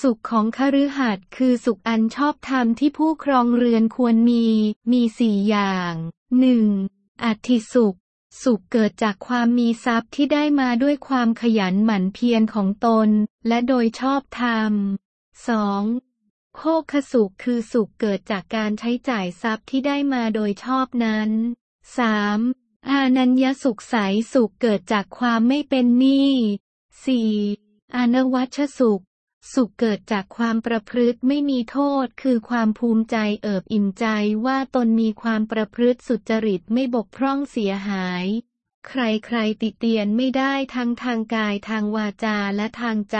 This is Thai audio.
สุขของคฤหัสถ์คือสุขอันชอบธรรมที่ผู้ครองเรือนควรมี มีสี่อย่าง 1. อัติสุข สุขเกิดจากความมีทรัพย์ที่ได้มาด้วยความขยันหมั่นเพียรของตน และโดยชอบธรรม 2. โภคสุขคือสุขเกิดจากการใช้จ่ายทรัพย์ที่ได้มาโดยชอบนั้น 3. อานัญญสุขใสสุขเกิดจากความไม่เป็นหนี้ 4. อนวัชสุข สุขเกิดจากความประพฤติไม่มีโทษคือความภูมิใจเอิบอิ่มใจว่าตนมีความประพฤติสุจริตไม่บกพร่องเสียหาย ใครๆติเตียนไม่ได้ทั้งทางกายทางวาจาและทางใจ